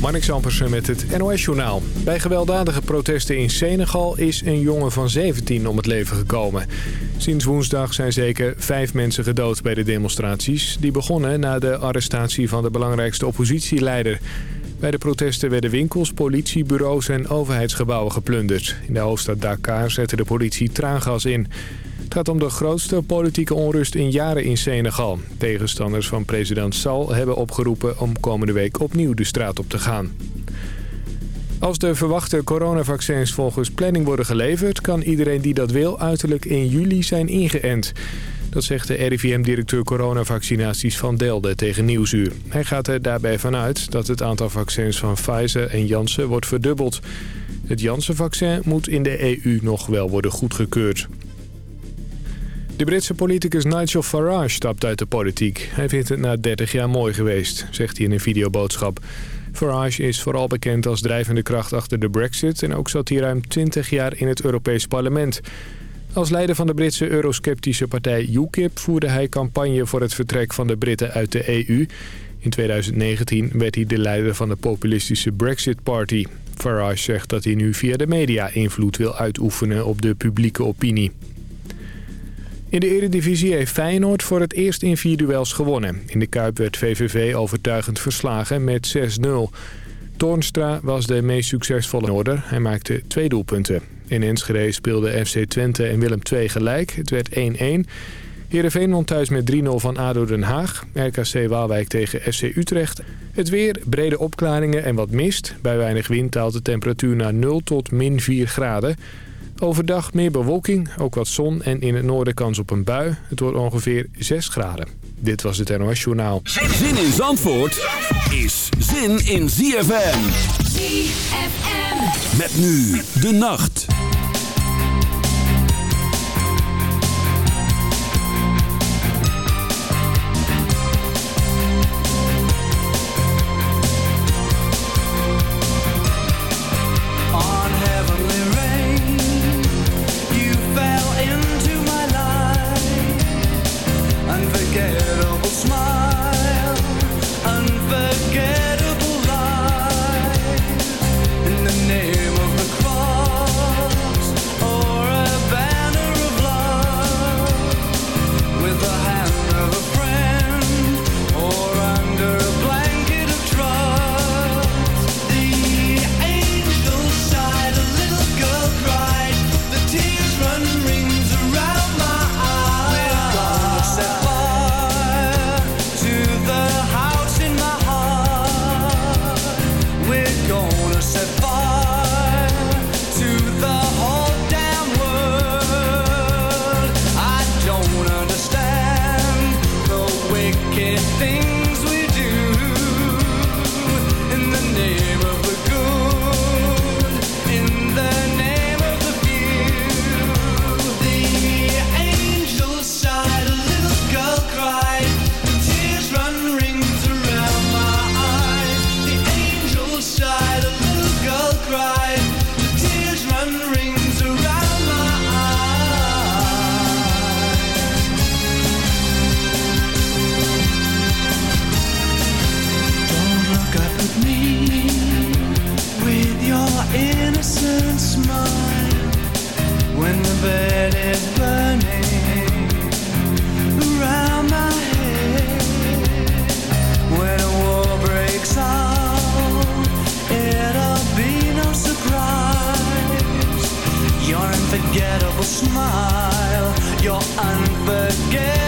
Mark Zampersen met het NOS-journaal. Bij gewelddadige protesten in Senegal is een jongen van 17 om het leven gekomen. Sinds woensdag zijn zeker vijf mensen gedood bij de demonstraties. Die begonnen na de arrestatie van de belangrijkste oppositieleider. Bij de protesten werden winkels, politiebureaus en overheidsgebouwen geplunderd. In de hoofdstad Dakar zette de politie traangas in. Het gaat om de grootste politieke onrust in jaren in Senegal. Tegenstanders van president Sall hebben opgeroepen om komende week opnieuw de straat op te gaan. Als de verwachte coronavaccins volgens planning worden geleverd... kan iedereen die dat wil uiterlijk in juli zijn ingeënt. Dat zegt de RIVM-directeur coronavaccinaties van Delde tegen Nieuwsuur. Hij gaat er daarbij vanuit dat het aantal vaccins van Pfizer en Janssen wordt verdubbeld. Het Janssen-vaccin moet in de EU nog wel worden goedgekeurd. De Britse politicus Nigel Farage stapt uit de politiek. Hij vindt het na 30 jaar mooi geweest, zegt hij in een videoboodschap. Farage is vooral bekend als drijvende kracht achter de brexit... en ook zat hij ruim 20 jaar in het Europees parlement. Als leider van de Britse eurosceptische partij UKIP... voerde hij campagne voor het vertrek van de Britten uit de EU. In 2019 werd hij de leider van de populistische Brexit Party. Farage zegt dat hij nu via de media invloed wil uitoefenen op de publieke opinie. In de Eredivisie heeft Feyenoord voor het eerst in vier duels gewonnen. In de Kuip werd VVV overtuigend verslagen met 6-0. Toornstra was de meest succesvolle order. Hij maakte twee doelpunten. In Enschede speelden FC Twente en Willem II gelijk. Het werd 1-1. Heerenveen won thuis met 3-0 van ADO Den Haag. RKC Waalwijk tegen FC Utrecht. Het weer, brede opklaringen en wat mist. Bij weinig wind daalt de temperatuur naar 0 tot min 4 graden. Overdag meer bewolking, ook wat zon en in het noorden kans op een bui. Het wordt ongeveer 6 graden. Dit was het NOS Journaal. Zin in Zandvoort is zin in ZFM. ZFM. Met nu de nacht. smile, you're unforgettable.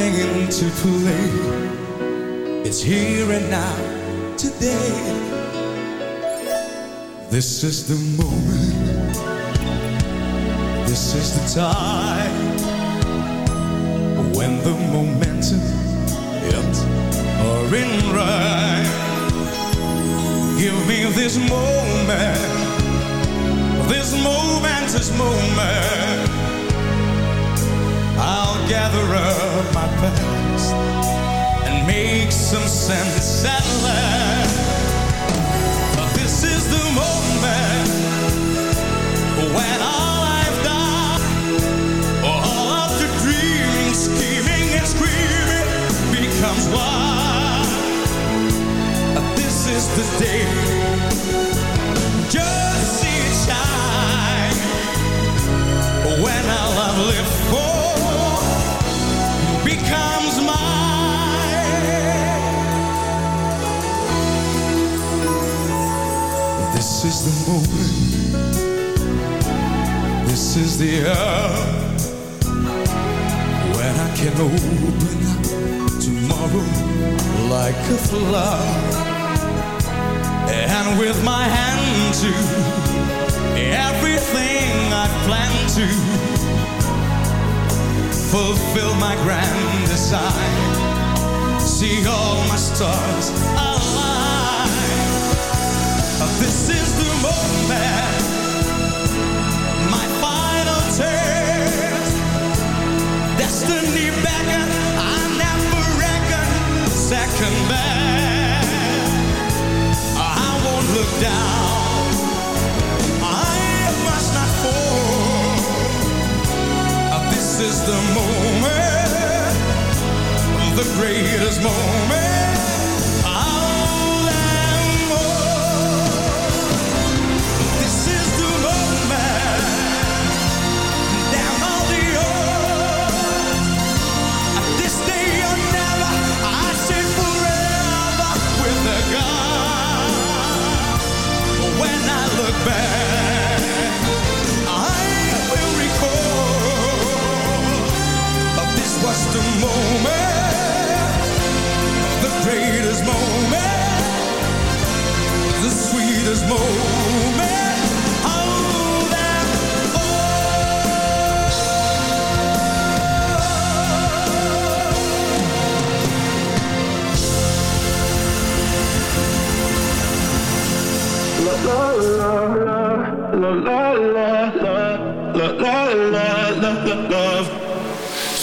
coming into play. It's here and now, today. This is the moment. This is the time when the momentum yep, are in right. Give me this moment, this moment, this moment. Gather up my past and make some sense at last. My grand design. See all my stars greatest moment. Love.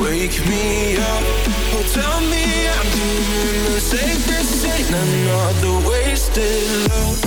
wake me up. Tell me I'm doing the safest ain't another wasted love,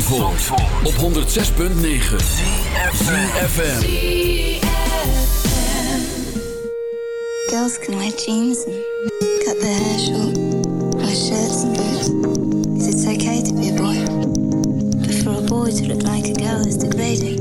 Zandvoort, op 106.9 CFFM Girls can wear jeans and cut their hair short. Wear shirts and boots. It's okay to be a boy? But for a boy to look like a girl is degrading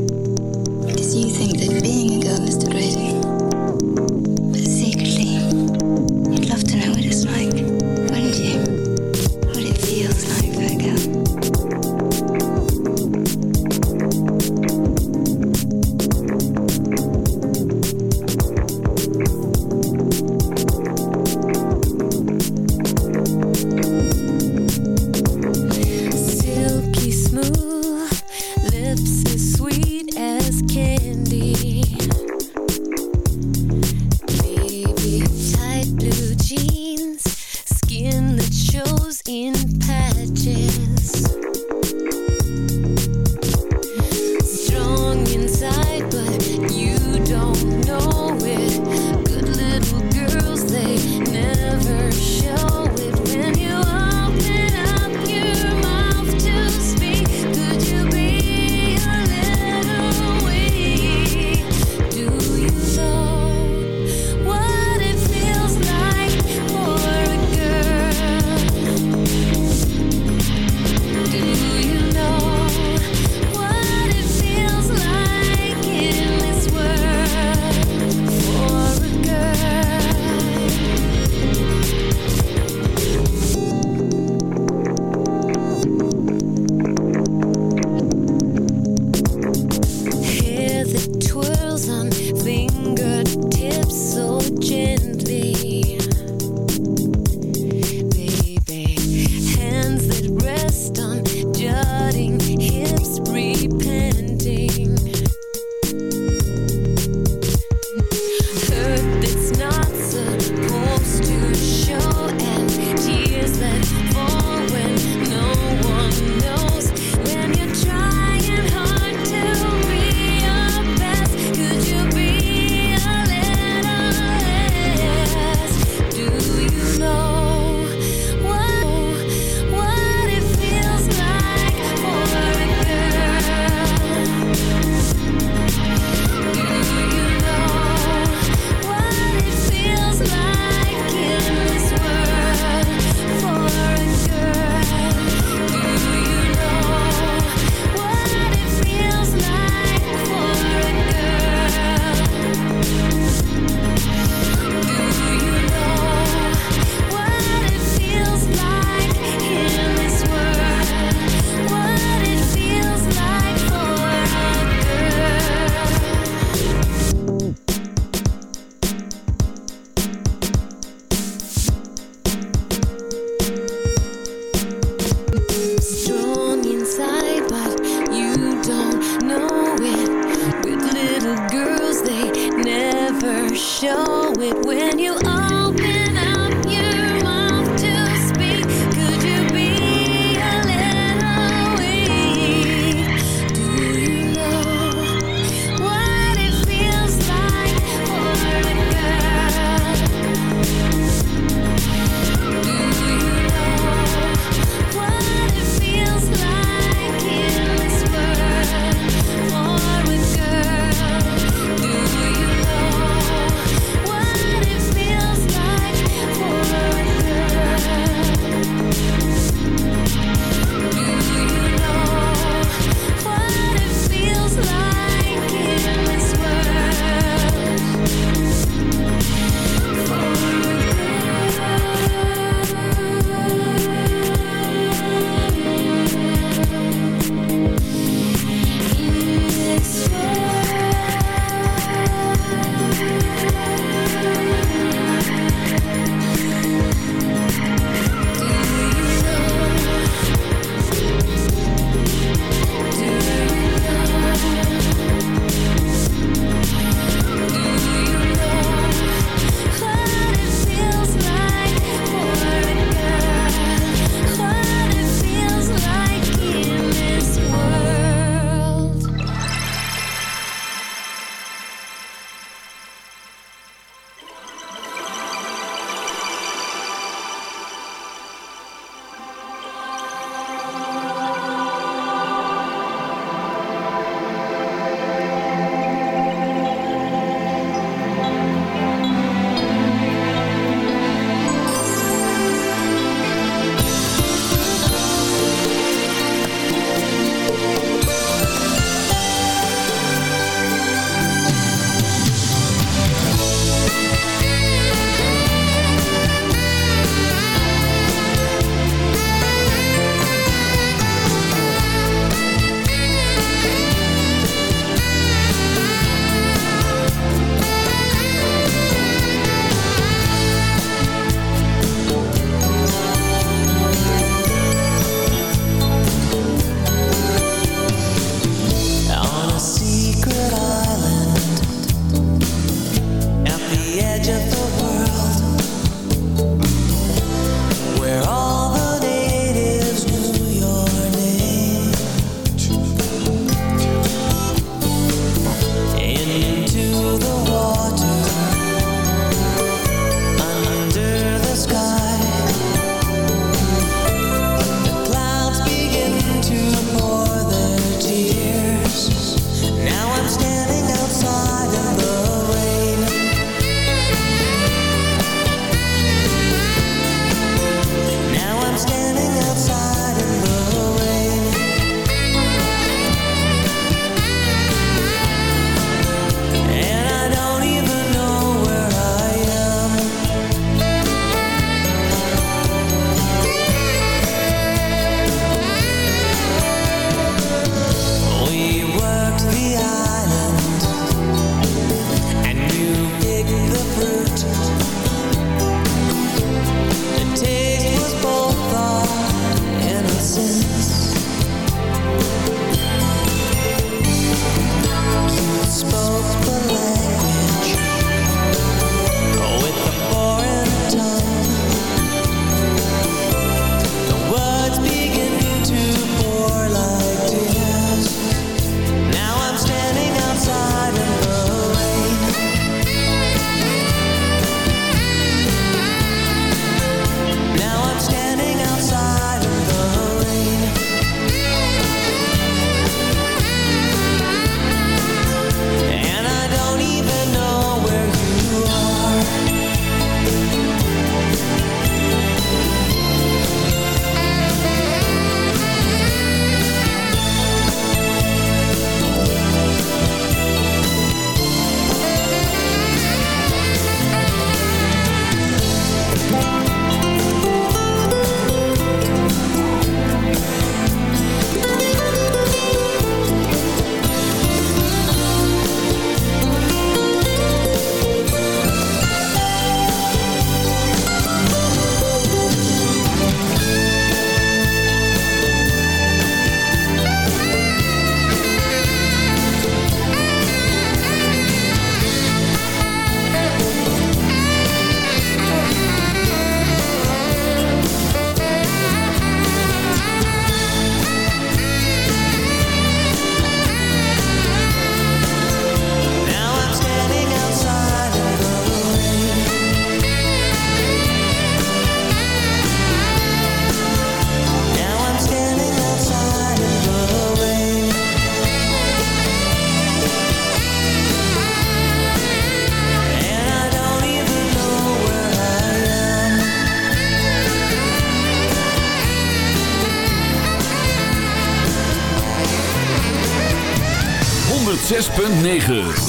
106.9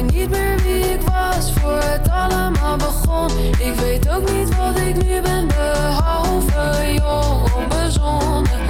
Ik weet niet meer wie ik was voor het allemaal begon. Ik weet ook niet wat ik nu ben, behalve jong, onbezonnen.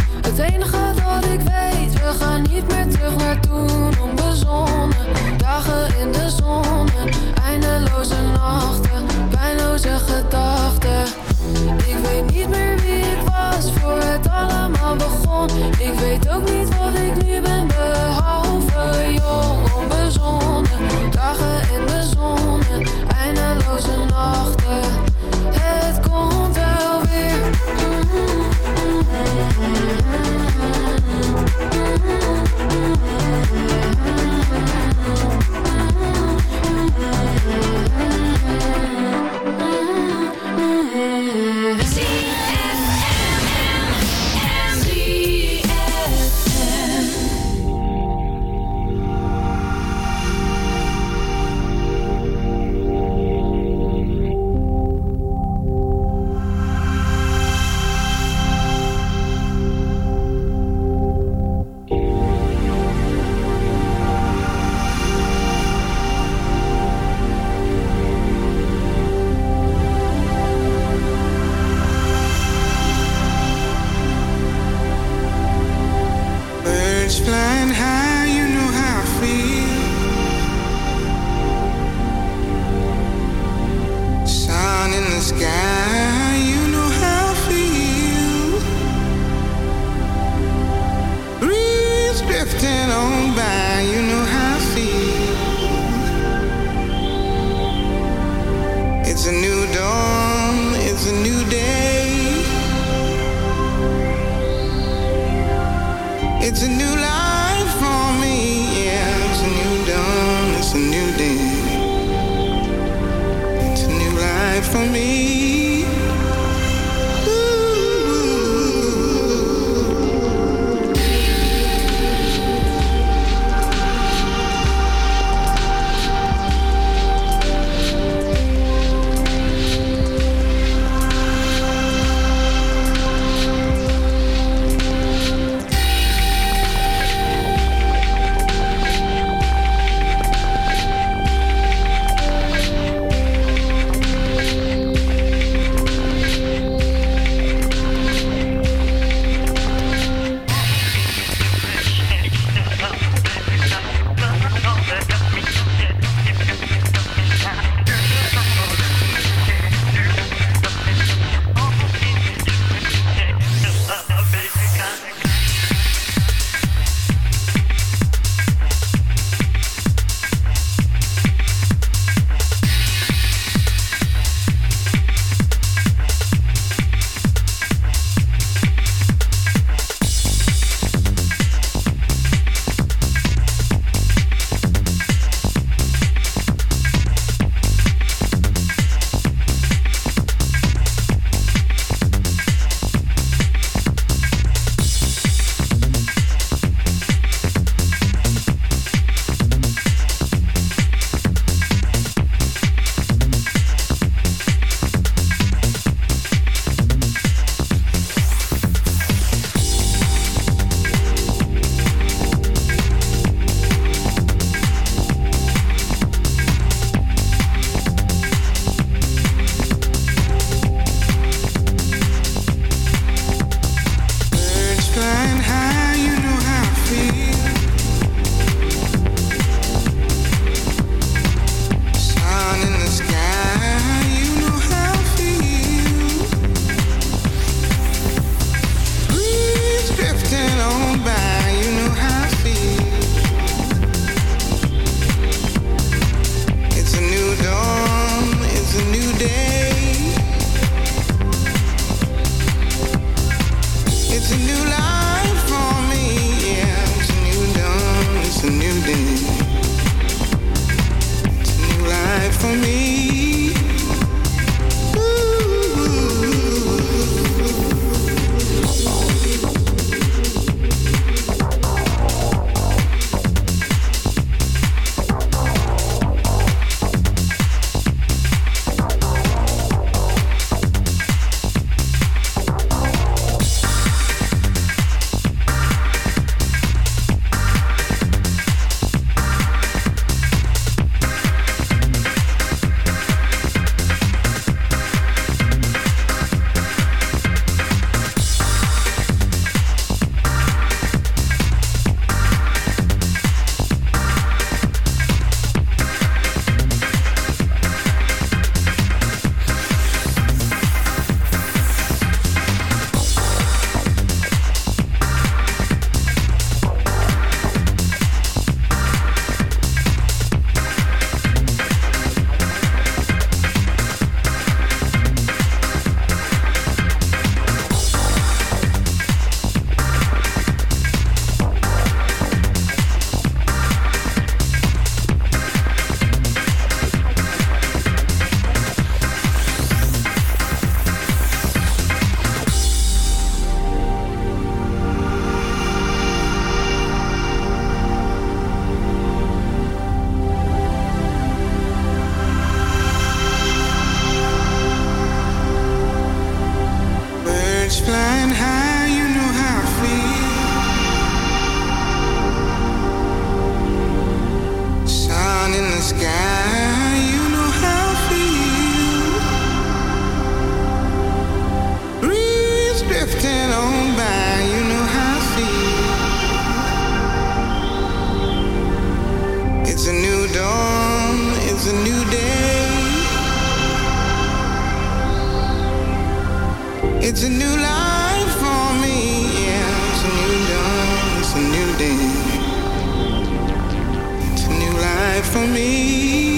Het enige dat ik weet, we gaan niet meer terug naar toen. Onbezonnen, dagen in de zon. Eindeloze nachten, pijnloze gedachten. Ik weet niet meer wie ik was voor het allemaal begon. Ik weet ook niet wat ik nu ben, behalve jong, onbezonnen. Dagen in de zon, eindeloze nachten. Het komt wel weer. Birds for me.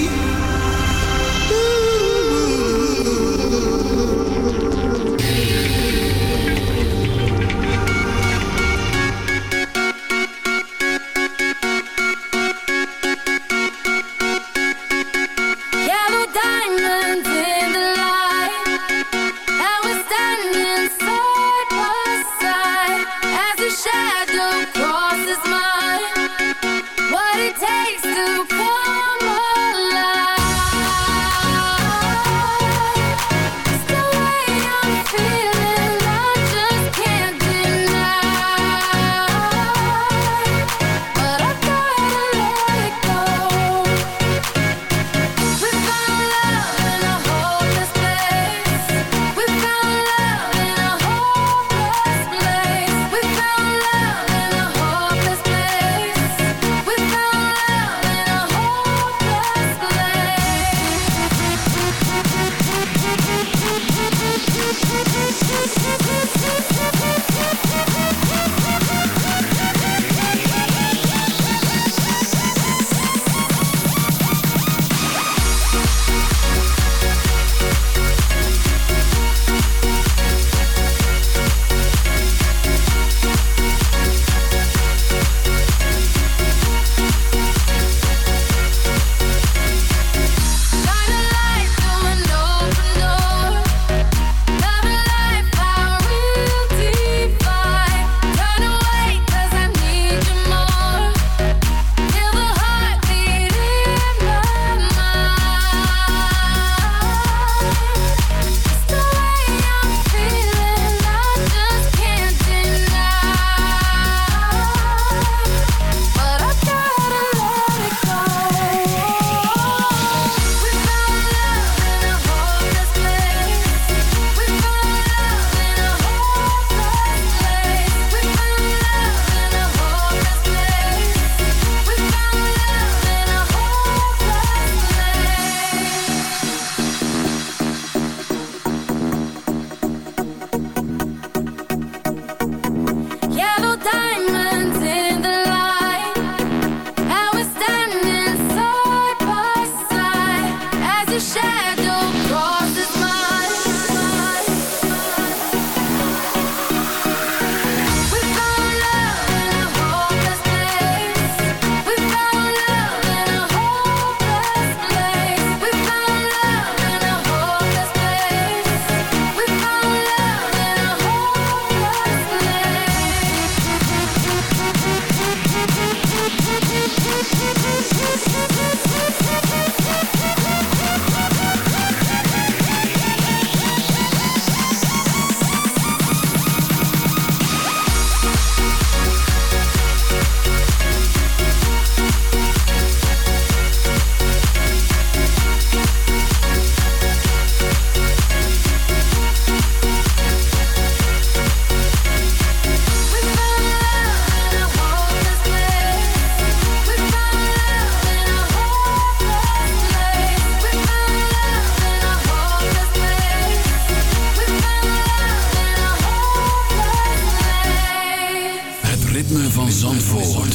Zandvoort.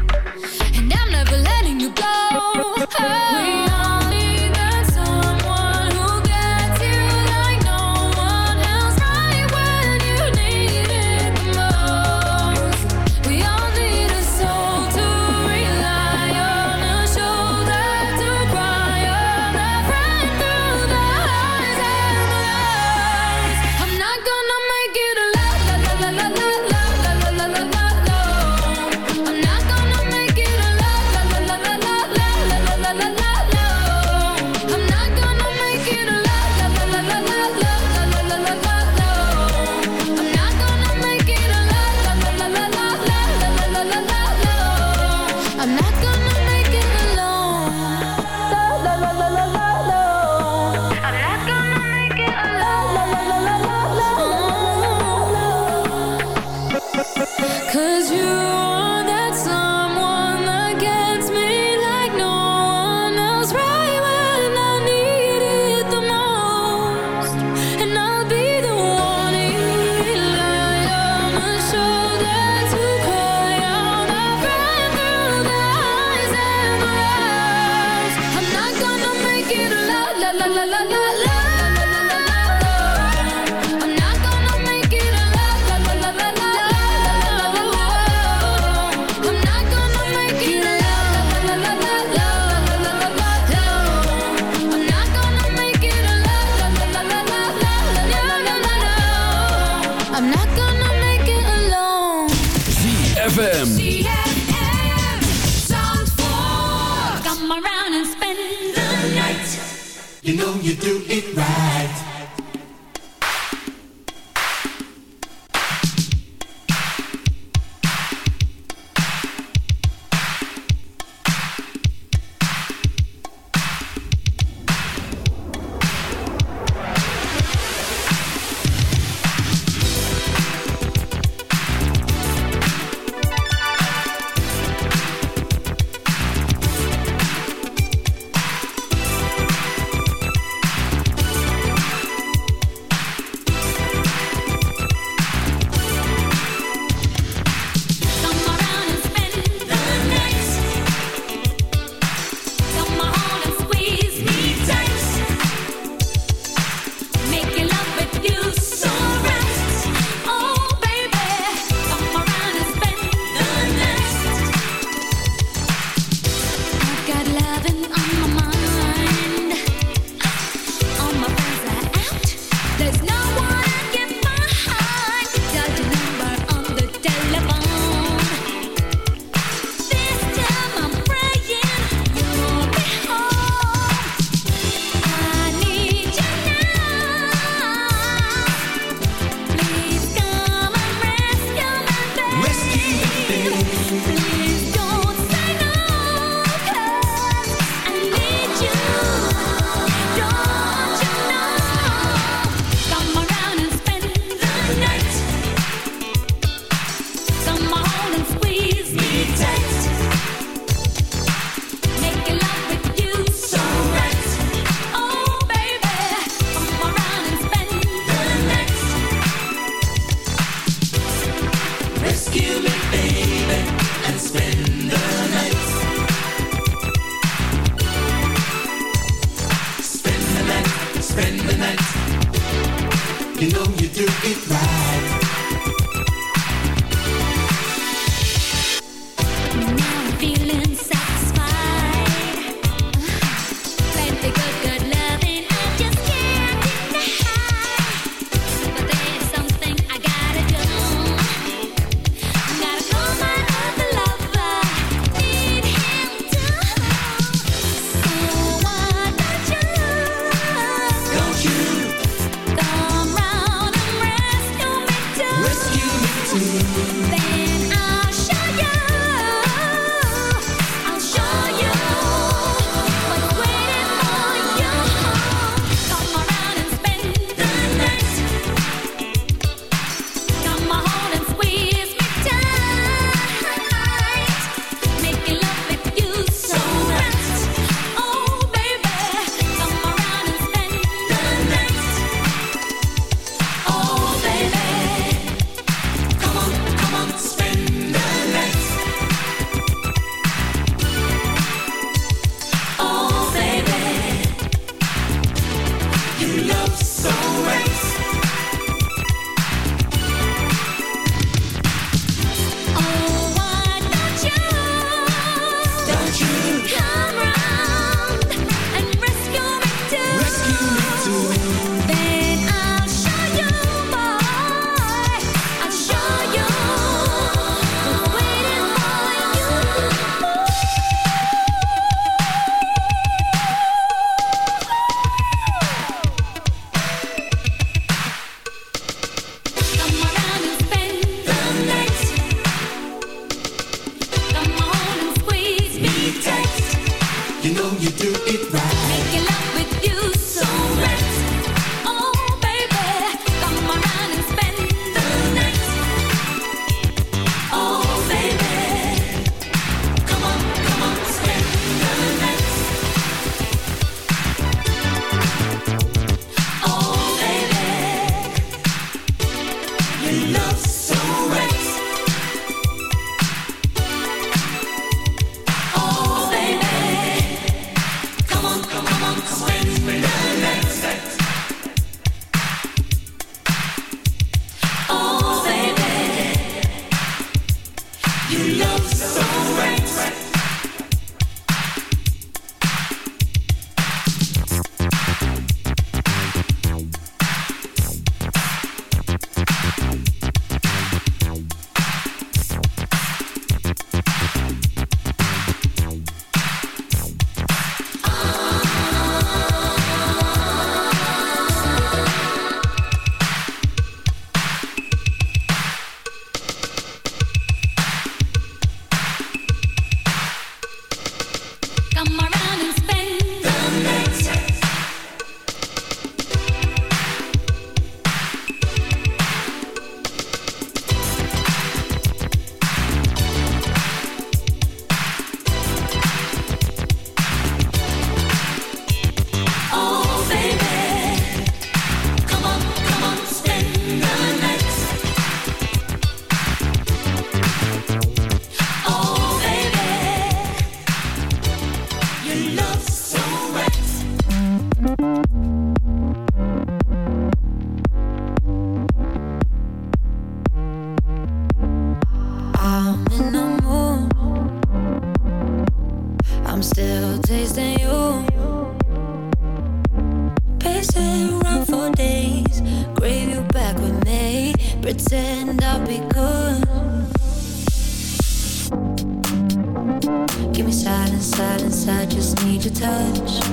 need your touch.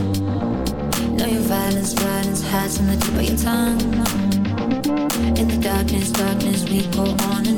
Know your violence, violence hides in the tip of your tongue. In the darkness, darkness, we go on and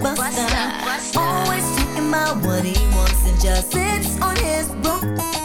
buster. Always talking about what he wants and just sits on his broom.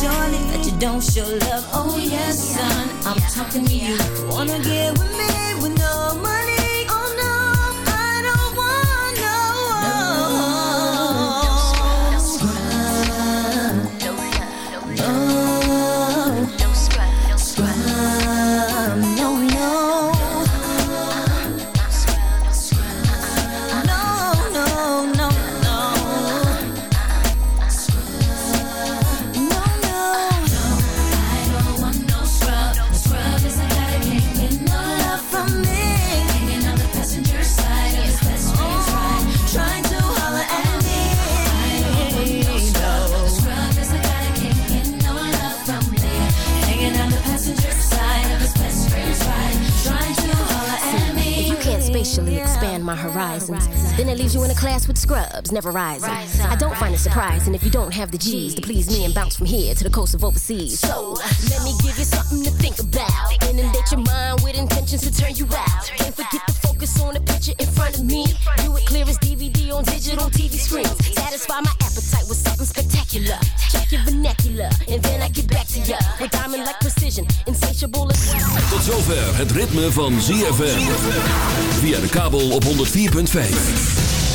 surely that you don't show love. Oh yes, son, I'm talking to you. Wanna get with me? When you in a class with scrubs, never rising. Rise I don't find it surprising if you don't have the G's to please me and bounce from here to the coast of overseas. So, let me give you something to think about. Inundate your mind with intentions to turn you out. Can't forget to focus on the picture in front of me. Do it clear as DVD on digital TV screens. Satisfy my appetite with something spectacular. Check your vernacular, and then I get back to ya. With diamond like precision, insatiable as well. Tot zover het ritme van ZFM. Via de kabel op 104.5.